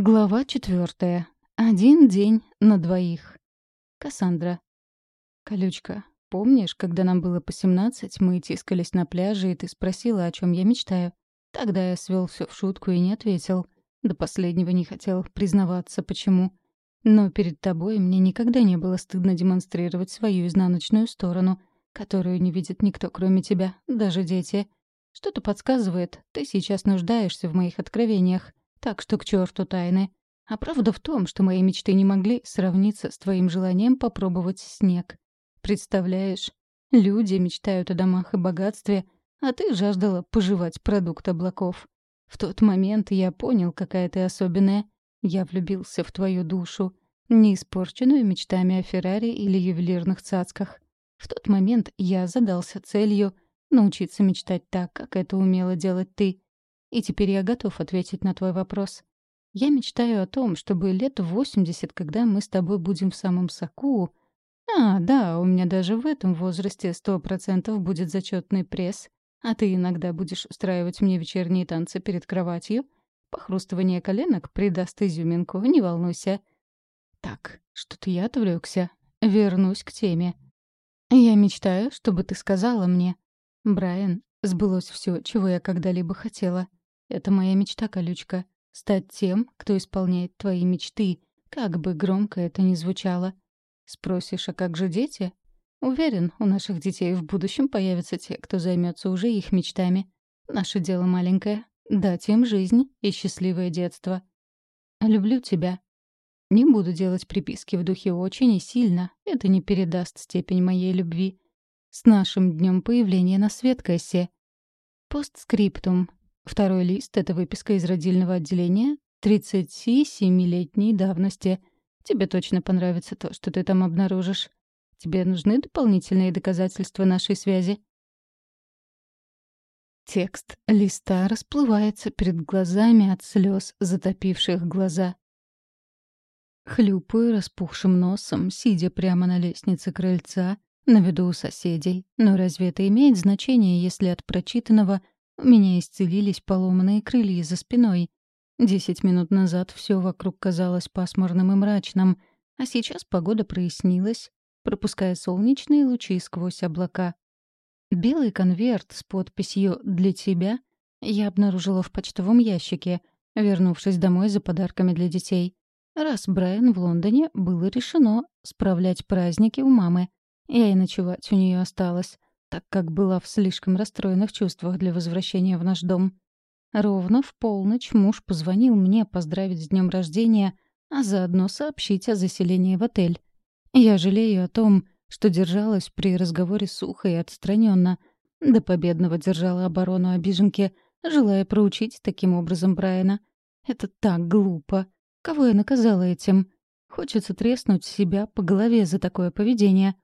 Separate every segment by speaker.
Speaker 1: Глава четвертая. Один день на двоих. Кассандра. Колючка, помнишь, когда нам было по семнадцать, мы тискались на пляже, и ты спросила, о чем я мечтаю? Тогда я свел все в шутку и не ответил. До последнего не хотел признаваться, почему. Но перед тобой мне никогда не было стыдно демонстрировать свою изнаночную сторону, которую не видит никто, кроме тебя, даже дети. Что-то подсказывает, ты сейчас нуждаешься в моих откровениях. Так что к черту тайны. А правда в том, что мои мечты не могли сравниться с твоим желанием попробовать снег. Представляешь, люди мечтают о домах и богатстве, а ты жаждала пожевать продукт облаков. В тот момент я понял, какая ты особенная. Я влюбился в твою душу, не испорченную мечтами о Феррари или ювелирных цацках. В тот момент я задался целью научиться мечтать так, как это умела делать ты — и теперь я готов ответить на твой вопрос. Я мечтаю о том, чтобы лет в 80, когда мы с тобой будем в самом соку... А, да, у меня даже в этом возрасте сто процентов будет зачетный пресс, а ты иногда будешь устраивать мне вечерние танцы перед кроватью. Похрустывание коленок придаст изюминку, не волнуйся. Так, что-то я отвлекся. Вернусь к теме. Я мечтаю, чтобы ты сказала мне. Брайан, сбылось все, чего я когда-либо хотела. Это моя мечта, колючка. Стать тем, кто исполняет твои мечты, как бы громко это ни звучало. Спросишь, а как же дети? Уверен, у наших детей в будущем появятся те, кто займется уже их мечтами. Наше дело маленькое — дать им жизнь и счастливое детство. Люблю тебя. Не буду делать приписки в духе «очень» и «сильно». Это не передаст степень моей любви. С нашим днем появления на свет, Кэсси. Постскриптум. Второй лист — это выписка из родильного отделения 37-летней давности. Тебе точно понравится то, что ты там обнаружишь. Тебе нужны дополнительные доказательства нашей связи? Текст листа расплывается перед глазами от слез, затопивших глаза. Хлюпаю распухшим носом, сидя прямо на лестнице крыльца, на виду у соседей. Но разве это имеет значение, если от прочитанного — у меня исцелились поломанные крылья за спиной. Десять минут назад все вокруг казалось пасмурным и мрачным, а сейчас погода прояснилась, пропуская солнечные лучи сквозь облака. Белый конверт с подписью «Для тебя» я обнаружила в почтовом ящике, вернувшись домой за подарками для детей. Раз Брайан в Лондоне, было решено справлять праздники у мамы. Я и ночевать у нее осталась так как была в слишком расстроенных чувствах для возвращения в наш дом. Ровно в полночь муж позвонил мне поздравить с днем рождения, а заодно сообщить о заселении в отель. Я жалею о том, что держалась при разговоре сухо и отстраненно. До победного держала оборону обиженки, желая проучить таким образом Брайана. Это так глупо. Кого я наказала этим? Хочется треснуть себя по голове за такое поведение.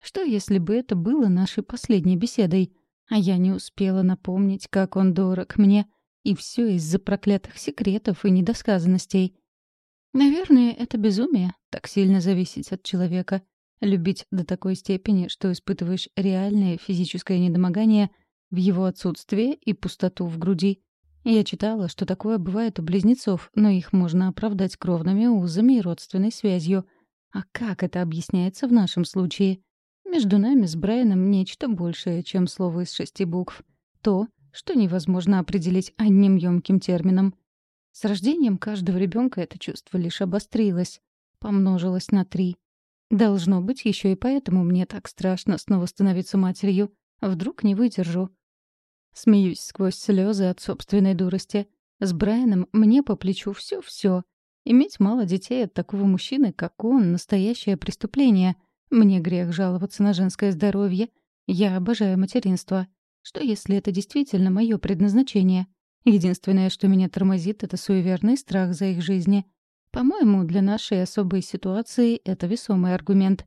Speaker 1: Что, если бы это было нашей последней беседой, а я не успела напомнить, как он дорог мне, и все из-за проклятых секретов и недосказанностей? Наверное, это безумие — так сильно зависеть от человека. Любить до такой степени, что испытываешь реальное физическое недомогание в его отсутствие и пустоту в груди. Я читала, что такое бывает у близнецов, но их можно оправдать кровными узами и родственной связью. А как это объясняется в нашем случае? Между нами с Брайаном нечто большее, чем слово из шести букв. То, что невозможно определить одним ёмким термином. С рождением каждого ребенка это чувство лишь обострилось, помножилось на три. Должно быть, еще и поэтому мне так страшно снова становиться матерью. Вдруг не выдержу. Смеюсь сквозь слезы от собственной дурости. С Брайаном мне по плечу все-все. Иметь мало детей от такого мужчины, как он, настоящее преступление — мне грех жаловаться на женское здоровье. Я обожаю материнство. Что если это действительно мое предназначение? Единственное, что меня тормозит, это суеверный страх за их жизни. По-моему, для нашей особой ситуации это весомый аргумент.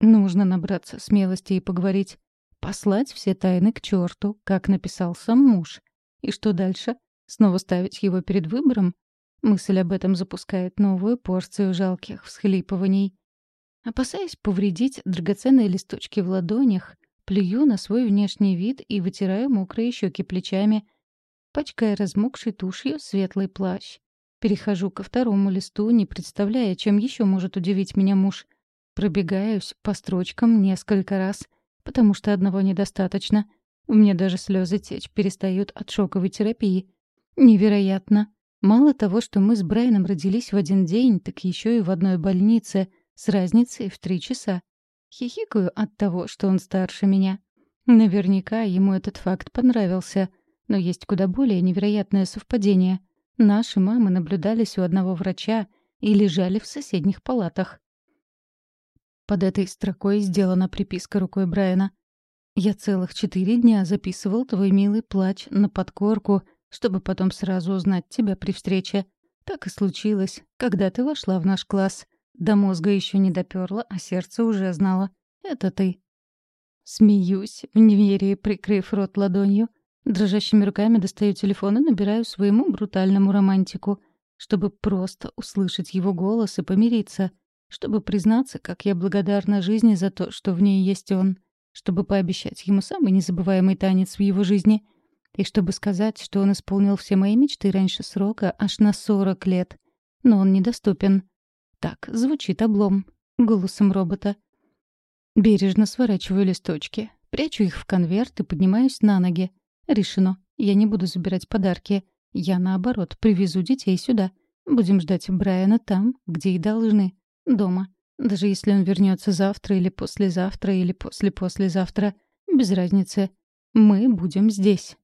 Speaker 1: Нужно набраться смелости и поговорить. Послать все тайны к черту, как написал сам муж. И что дальше? Снова ставить его перед выбором? Мысль об этом запускает новую порцию жалких всхлипываний. Опасаясь повредить драгоценные листочки в ладонях, плюю на свой внешний вид и вытираю мокрые щеки плечами, пачкая размокшей тушью светлый плащ. Перехожу ко второму листу, не представляя, чем еще может удивить меня муж. Пробегаюсь по строчкам несколько раз, потому что одного недостаточно. У меня даже слезы течь перестают от шоковой терапии. Невероятно. Мало того, что мы с Брайаном родились в один день, так еще и в одной больнице, с разницей в три часа. Хихикаю от того, что он старше меня. Наверняка ему этот факт понравился. Но есть куда более невероятное совпадение. Наши мамы наблюдались у одного врача и лежали в соседних палатах. Под этой строкой сделана приписка рукой Брайана. «Я целых четыре дня записывал твой милый плач на подкорку, чтобы потом сразу узнать тебя при встрече. Так и случилось, когда ты вошла в наш класс. До мозга еще не доперло, а сердце уже знало. Это ты». Смеюсь, в неверии прикрыв рот ладонью. Дрожащими руками достаю телефон и набираю своему брутальному романтику, чтобы просто услышать его голос и помириться, чтобы признаться, как я благодарна жизни за то, что в ней есть он, чтобы пообещать ему самый незабываемый танец в его жизни, и чтобы сказать, что он исполнил все мои мечты раньше срока аж на сорок лет. Но он недоступен. Так звучит облом, голосом робота. Бережно сворачиваю листочки, прячу их в конверт и поднимаюсь на ноги. Решено. Я не буду забирать подарки. Я, наоборот, привезу детей сюда. Будем ждать Брайана там, где и должны. Дома. Даже если он вернется завтра или послезавтра или после-послезавтра. Без разницы. Мы будем здесь.